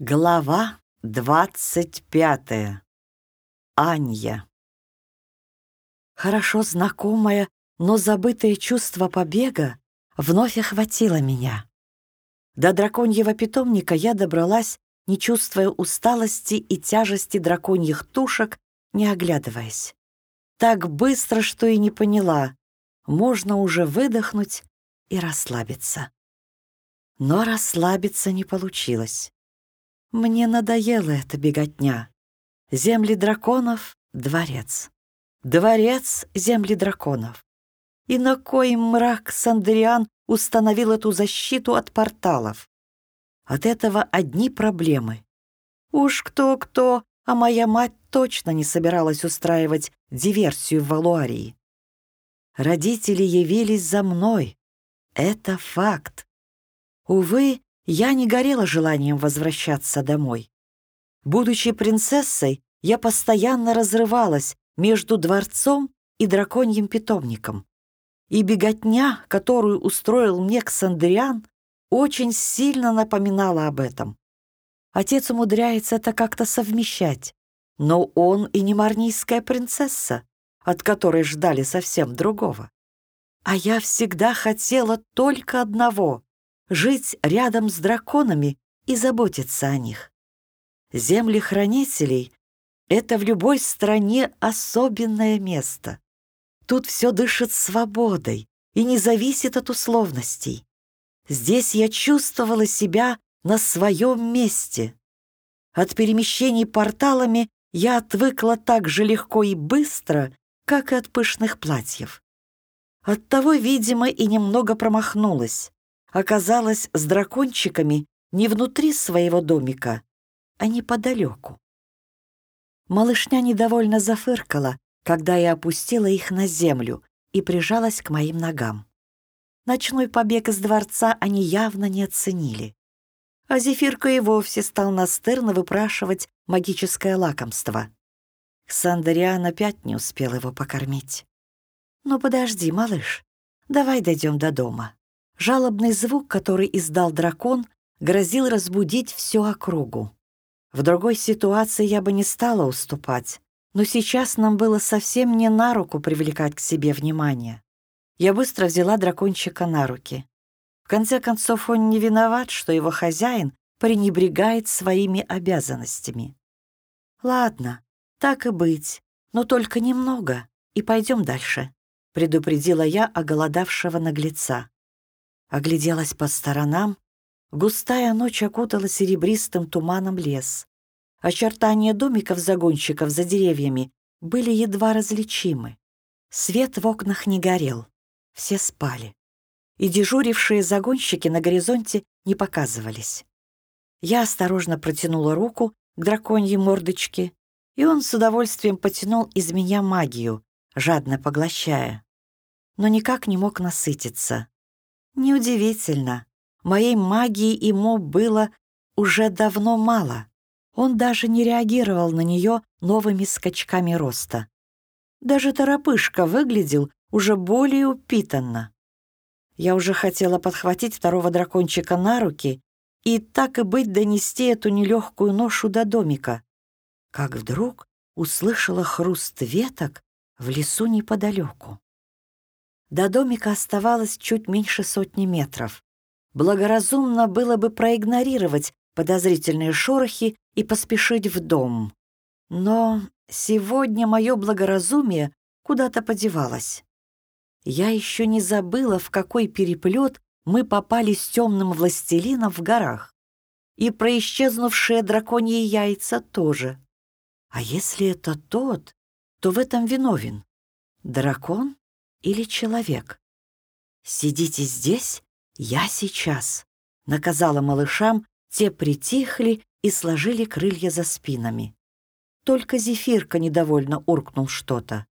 Глава двадцать пятая. Анья. Хорошо знакомое, но забытое чувство побега вновь охватило меня. До драконьего питомника я добралась, не чувствуя усталости и тяжести драконьих тушек, не оглядываясь. Так быстро, что и не поняла, можно уже выдохнуть и расслабиться. Но расслабиться не получилось. Мне надоела эта беготня. Земли драконов — дворец. Дворец — земли драконов. И на кой мрак Сандриан установил эту защиту от порталов? От этого одни проблемы. Уж кто-кто, а моя мать точно не собиралась устраивать диверсию в Валуарии. Родители явились за мной. Это факт. Увы, я не горела желанием возвращаться домой. Будучи принцессой, я постоянно разрывалась между дворцом и драконьим питомником. И беготня, которую устроил мне Ксандриан, очень сильно напоминала об этом. Отец умудряется это как-то совмещать, но он и не марнийская принцесса, от которой ждали совсем другого. А я всегда хотела только одного жить рядом с драконами и заботиться о них. Земли хранителей — это в любой стране особенное место. Тут все дышит свободой и не зависит от условностей. Здесь я чувствовала себя на своем месте. От перемещений порталами я отвыкла так же легко и быстро, как и от пышных платьев. Оттого, видимо, и немного промахнулась оказалась с дракончиками не внутри своего домика, а неподалеку. Малышня недовольно зафыркала, когда я опустила их на землю и прижалась к моим ногам. Ночной побег из дворца они явно не оценили. А Зефирка и вовсе стал настырно выпрашивать магическое лакомство. Сандариан опять не успел его покормить. «Ну подожди, малыш, давай дойдем до дома». Жалобный звук, который издал дракон, грозил разбудить всю округу. В другой ситуации я бы не стала уступать, но сейчас нам было совсем не на руку привлекать к себе внимание. Я быстро взяла дракончика на руки. В конце концов, он не виноват, что его хозяин пренебрегает своими обязанностями. «Ладно, так и быть, но только немного, и пойдем дальше», предупредила я оголодавшего наглеца. Огляделась по сторонам. Густая ночь окутала серебристым туманом лес. Очертания домиков-загонщиков за деревьями были едва различимы. Свет в окнах не горел. Все спали. И дежурившие загонщики на горизонте не показывались. Я осторожно протянула руку к драконьей мордочке, и он с удовольствием потянул из меня магию, жадно поглощая. Но никак не мог насытиться. Неудивительно. Моей магии ему было уже давно мало. Он даже не реагировал на нее новыми скачками роста. Даже торопышка выглядел уже более упитанно. Я уже хотела подхватить второго дракончика на руки и так и быть донести эту нелегкую ношу до домика, как вдруг услышала хруст веток в лесу неподалеку. До домика оставалось чуть меньше сотни метров. Благоразумно было бы проигнорировать подозрительные шорохи и поспешить в дом. Но сегодня мое благоразумие куда-то подевалось. Я еще не забыла, в какой переплет мы попали с темным властелином в горах. И про исчезнувшие драконьи яйца тоже. А если это тот, то в этом виновен дракон или человек. «Сидите здесь, я сейчас», — наказала малышам, те притихли и сложили крылья за спинами. Только зефирка недовольно уркнул что-то.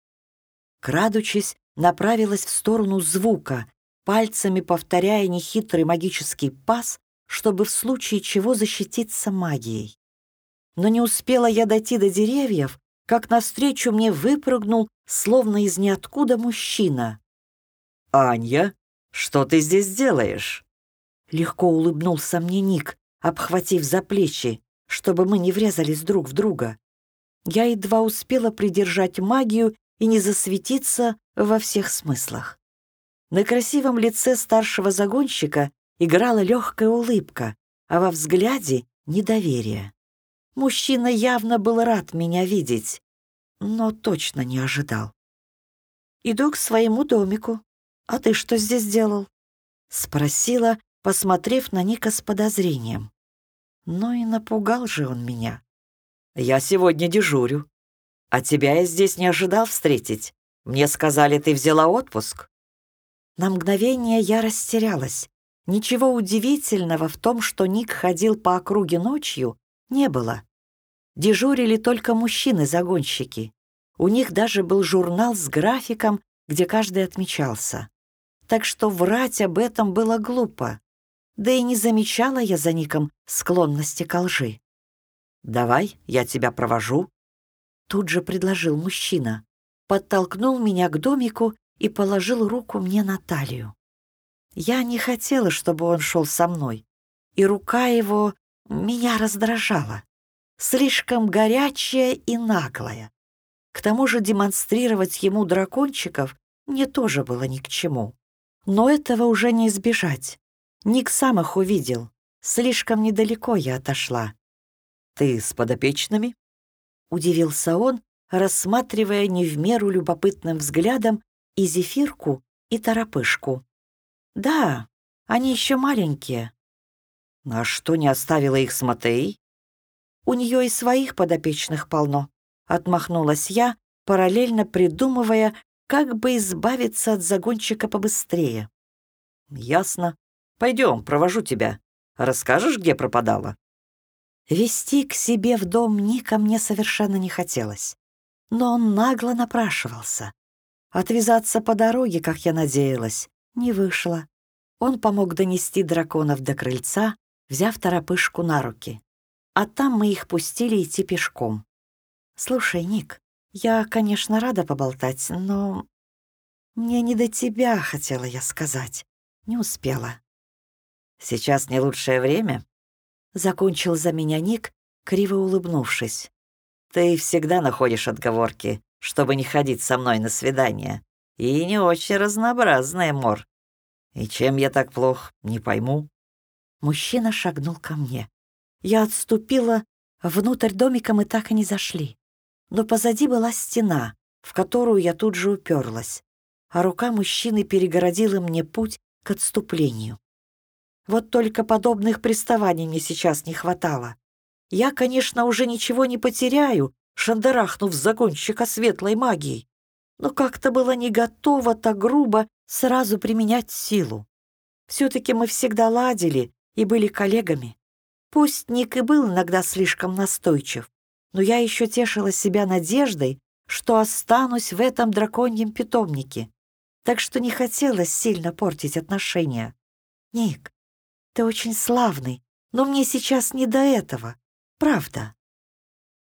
Крадучись, направилась в сторону звука, пальцами повторяя нехитрый магический пас, чтобы в случае чего защититься магией. Но не успела я дойти до деревьев, как навстречу мне выпрыгнул, словно из ниоткуда, мужчина. «Анья, что ты здесь делаешь?» Легко улыбнулся мне Ник, обхватив за плечи. чтобы мы не врезались друг в друга. Я едва успела придержать магию и не засветиться во всех смыслах. На красивом лице старшего загонщика играла легкая улыбка, а во взгляде — недоверие. Мужчина явно был рад меня видеть, но точно не ожидал. «Иду к своему домику. А ты что здесь делал?» — спросила, посмотрев на Ника с подозрением. Но и напугал же он меня. «Я сегодня дежурю. А тебя я здесь не ожидал встретить. Мне сказали, ты взяла отпуск». На мгновение я растерялась. Ничего удивительного в том, что Ник ходил по округе ночью, не было. Дежурили только мужчины-загонщики. У них даже был журнал с графиком, где каждый отмечался. Так что врать об этом было глупо. Да и не замечала я за Ником склонности к лжи. «Давай, я тебя провожу», — тут же предложил мужчина. Подтолкнул меня к домику и положил руку мне на талию. Я не хотела, чтобы он шел со мной, и рука его меня раздражала. Слишком горячая и наглая. К тому же демонстрировать ему дракончиков мне тоже было ни к чему. Но этого уже не избежать. Ник сам их увидел. Слишком недалеко я отошла. «Ты с подопечными?» Удивился он, рассматривая не в меру любопытным взглядом и зефирку, и торопышку. «Да, они еще маленькие». «А что не оставила их с Матей?» «У нее и своих подопечных полно», — отмахнулась я, параллельно придумывая, как бы избавиться от загончика побыстрее. «Ясно. Пойдем, провожу тебя. Расскажешь, где пропадала?» Вести к себе в дом Ника мне совершенно не хотелось. Но он нагло напрашивался. Отвязаться по дороге, как я надеялась, не вышло. Он помог донести драконов до крыльца, взяв торопышку на руки. А там мы их пустили идти пешком. «Слушай, Ник, я, конечно, рада поболтать, но мне не до тебя, хотела я сказать. Не успела». «Сейчас не лучшее время?» Закончил за меня Ник, криво улыбнувшись. «Ты всегда находишь отговорки, чтобы не ходить со мной на свидание. И не очень разнообразная, Мор. И чем я так плох, не пойму». Мужчина шагнул ко мне. Я отступила, внутрь домика мы так и не зашли. Но позади была стена, в которую я тут же уперлась, а рука мужчины перегородила мне путь к отступлению. Вот только подобных приставаний мне сейчас не хватало. Я, конечно, уже ничего не потеряю, шандарахнув загонщика светлой магией, но как-то была не готова так грубо сразу применять силу. Все-таки мы всегда ладили и были коллегами. Пусть Ник и был иногда слишком настойчив, но я еще тешила себя надеждой, что останусь в этом драконьем питомнике, так что не хотелось сильно портить отношения. Ник, ты очень славный, но мне сейчас не до этого. Правда.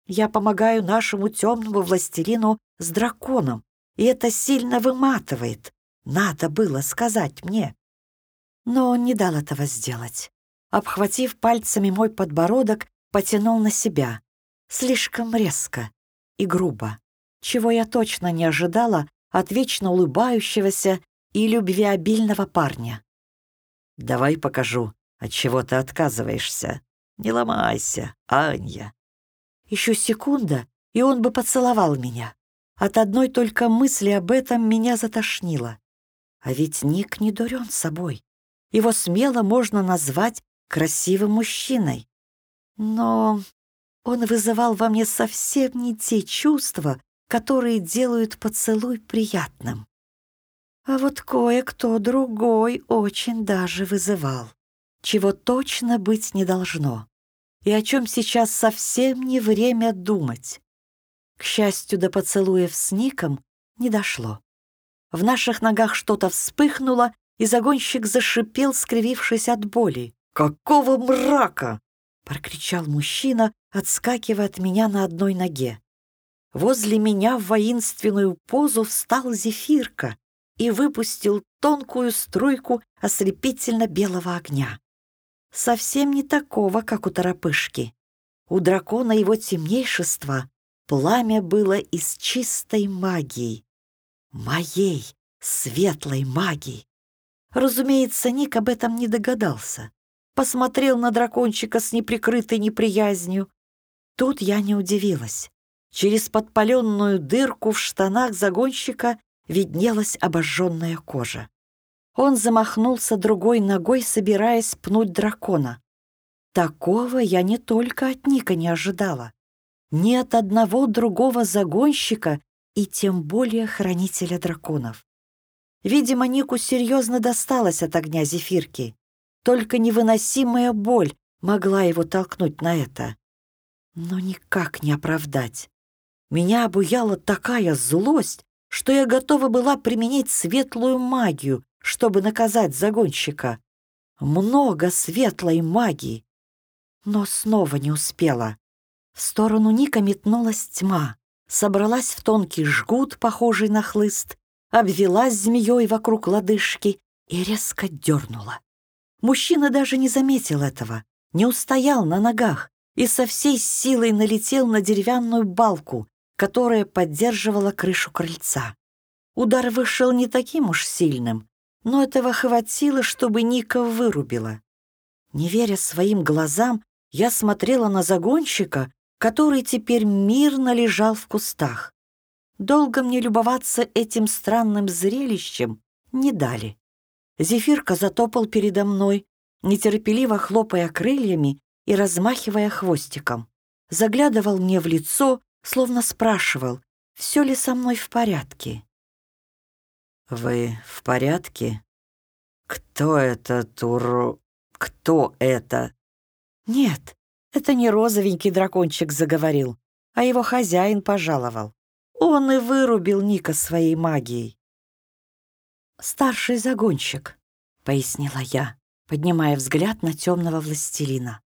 Я помогаю нашему темному властелину с драконом, и это сильно выматывает. Надо было сказать мне. Но он не дал этого сделать. Обхватив пальцами мой подбородок, потянул на себя. Слишком резко и грубо, чего я точно не ожидала от вечно улыбающегося и любвеобильного парня. «Давай покажу, от чего ты отказываешься? Не ломайся, Анья!» Еще секунда, и он бы поцеловал меня. От одной только мысли об этом меня затошнило. А ведь Ник не дурен собой. Его смело можно назвать красивым мужчиной. Но он вызывал во мне совсем не те чувства, которые делают поцелуй приятным. А вот кое-кто другой очень даже вызывал чего точно быть не должно, и о чем сейчас совсем не время думать. К счастью, до поцелуев с Ником не дошло. В наших ногах что-то вспыхнуло, и загонщик зашипел, скривившись от боли. «Какого мрака!» — прокричал мужчина, отскакивая от меня на одной ноге. Возле меня в воинственную позу встал зефирка и выпустил тонкую струйку ослепительно белого огня совсем не такого, как у торопышки. у дракона его темнейшества пламя было из чистой магии. Моей светлой магии. Разумеется, Ник об этом не догадался. Посмотрел на дракончика с неприкрытой неприязнью. Тут я не удивилась. Через подпаленную дырку в штанах загонщика виднелась обожженная кожа. Он замахнулся другой ногой, собираясь пнуть дракона. Такого я не только от Ника не ожидала. Ни от одного другого загонщика и тем более хранителя драконов. Видимо, Нику серьезно досталось от огня зефирки. Только невыносимая боль могла его толкнуть на это. Но никак не оправдать. Меня обуяла такая злость, что я готова была применить светлую магию, чтобы наказать загонщика. Много светлой магии. Но снова не успела. В сторону Ника метнулась тьма, собралась в тонкий жгут, похожий на хлыст, обвелась змеей вокруг лодыжки и резко дернула. Мужчина даже не заметил этого, не устоял на ногах и со всей силой налетел на деревянную балку, которая поддерживала крышу крыльца. Удар вышел не таким уж сильным, но этого хватило, чтобы Ника вырубила. Не веря своим глазам, я смотрела на загонщика, который теперь мирно лежал в кустах. Долго мне любоваться этим странным зрелищем не дали. Зефирка затопал передо мной, нетерпеливо хлопая крыльями и размахивая хвостиком. Заглядывал мне в лицо, словно спрашивал, все ли со мной в порядке. «Вы в порядке? Кто это, Туру? Кто это?» «Нет, это не розовенький дракончик заговорил, а его хозяин пожаловал. Он и вырубил Ника своей магией». «Старший загонщик», — пояснила я, поднимая взгляд на темного властелина.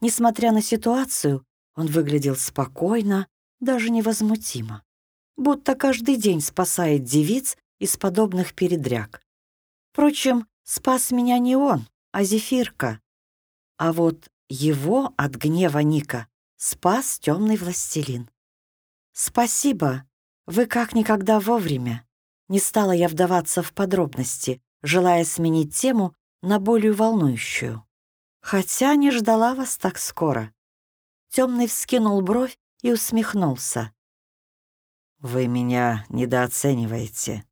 Несмотря на ситуацию, он выглядел спокойно, даже невозмутимо, будто каждый день спасает девиц из подобных передряг. Впрочем, спас меня не он, а Зефирка. А вот его от гнева Ника спас темный властелин. «Спасибо, вы как никогда вовремя». Не стала я вдаваться в подробности, желая сменить тему на более волнующую. Хотя не ждала вас так скоро. Темный вскинул бровь и усмехнулся. «Вы меня недооцениваете».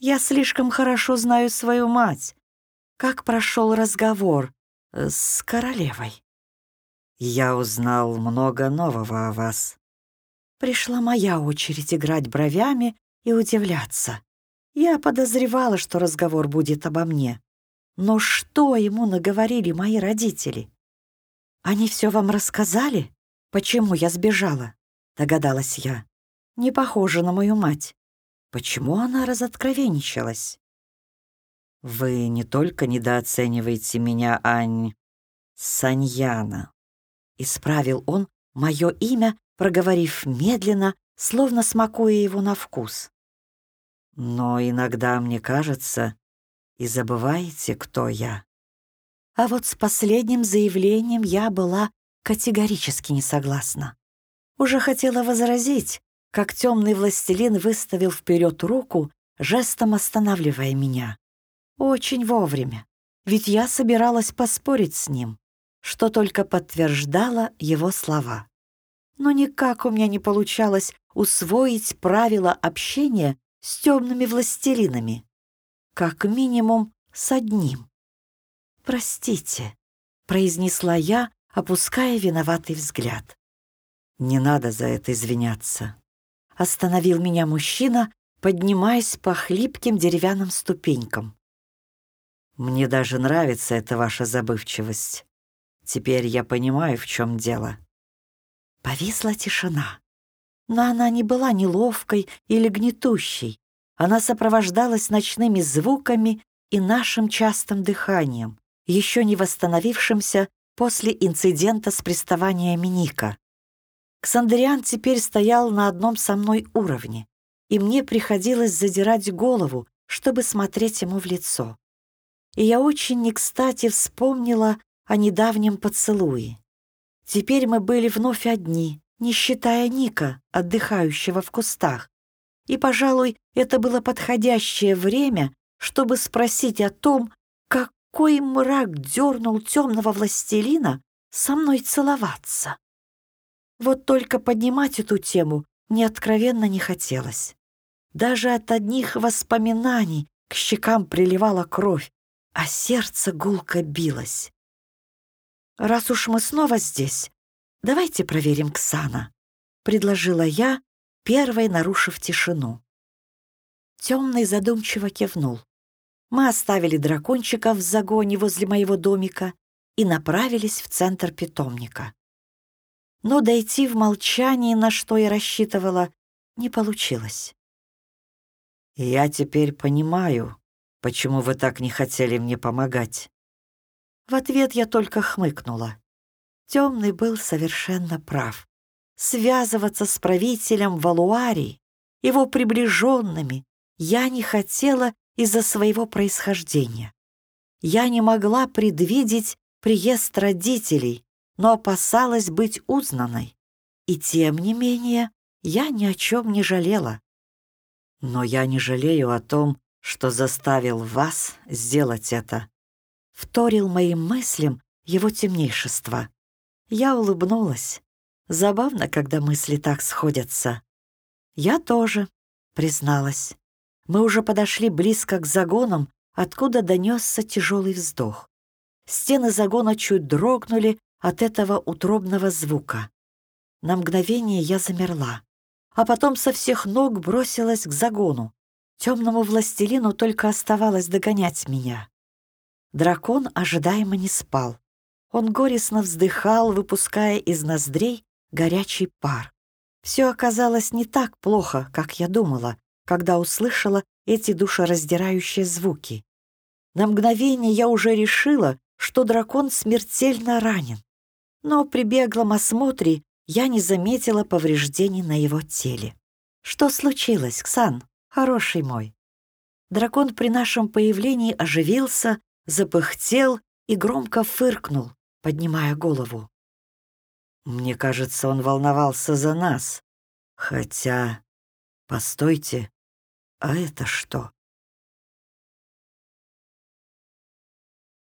«Я слишком хорошо знаю свою мать. Как прошел разговор э, с королевой?» «Я узнал много нового о вас». Пришла моя очередь играть бровями и удивляться. Я подозревала, что разговор будет обо мне. Но что ему наговорили мои родители? Они все вам рассказали? Почему я сбежала? Догадалась я. Не похоже на мою мать. Почему она разоткровенничалась? Вы не только недооцениваете меня, Ань, Саньяна. Исправил он мое имя, проговорив медленно, словно смакуя его на вкус. Но иногда мне кажется, и забываете, кто я. А вот с последним заявлением я была категорически не согласна. Уже хотела возразить, как темный властелин выставил вперед руку, жестом останавливая меня. Очень вовремя, ведь я собиралась поспорить с ним, что только подтверждало его слова. Но никак у меня не получалось усвоить правила общения с темными властелинами. Как минимум с одним. «Простите», — произнесла я, опуская виноватый взгляд. «Не надо за это извиняться», — остановил меня мужчина, поднимаясь по хлипким деревянным ступенькам. «Мне даже нравится эта ваша забывчивость. Теперь я понимаю, в чем дело». Повисла тишина. Но она не была неловкой или гнетущей. Она сопровождалась ночными звуками и нашим частым дыханием, еще не восстановившимся после инцидента с приставаниями Ника. Ксандриан теперь стоял на одном со мной уровне, и мне приходилось задирать голову, чтобы смотреть ему в лицо. И я очень не кстати вспомнила о недавнем поцелуе. Теперь мы были вновь одни, не считая Ника, отдыхающего в кустах. И, пожалуй, это было подходящее время, чтобы спросить о том, какой мрак дернул темного властелина со мной целоваться. Вот только поднимать эту тему мне откровенно не хотелось. Даже от одних воспоминаний к щекам приливала кровь, а сердце гулко билось. «Раз уж мы снова здесь, давайте проверим Ксана», — предложила я, первой нарушив тишину. Темный задумчиво кивнул. Мы оставили дракончика в загоне возле моего домика и направились в центр питомника. Но дойти в молчании, на что я рассчитывала, не получилось. «Я теперь понимаю, почему вы так не хотели мне помогать», в ответ я только хмыкнула. Темный был совершенно прав. Связываться с правителем Валуарии, его приближенными, я не хотела из-за своего происхождения. Я не могла предвидеть приезд родителей, но опасалась быть узнанной. И тем не менее, я ни о чем не жалела. Но я не жалею о том, что заставил вас сделать это вторил моим мыслям его темнейшество. Я улыбнулась. Забавно, когда мысли так сходятся. Я тоже, призналась. Мы уже подошли близко к загонам, откуда донесся тяжелый вздох. Стены загона чуть дрогнули от этого утробного звука. На мгновение я замерла, а потом со всех ног бросилась к загону. Темному властелину только оставалось догонять меня. Дракон ожидаемо не спал. Он горестно вздыхал, выпуская из ноздрей горячий пар. Все оказалось не так плохо, как я думала, когда услышала эти душераздирающие звуки. На мгновение я уже решила, что дракон смертельно ранен. Но при беглом осмотре я не заметила повреждений на его теле. «Что случилось, Ксан, хороший мой?» Дракон при нашем появлении оживился, запыхтел и громко фыркнул, поднимая голову. Мне кажется, он волновался за нас. Хотя... Постойте, а это что?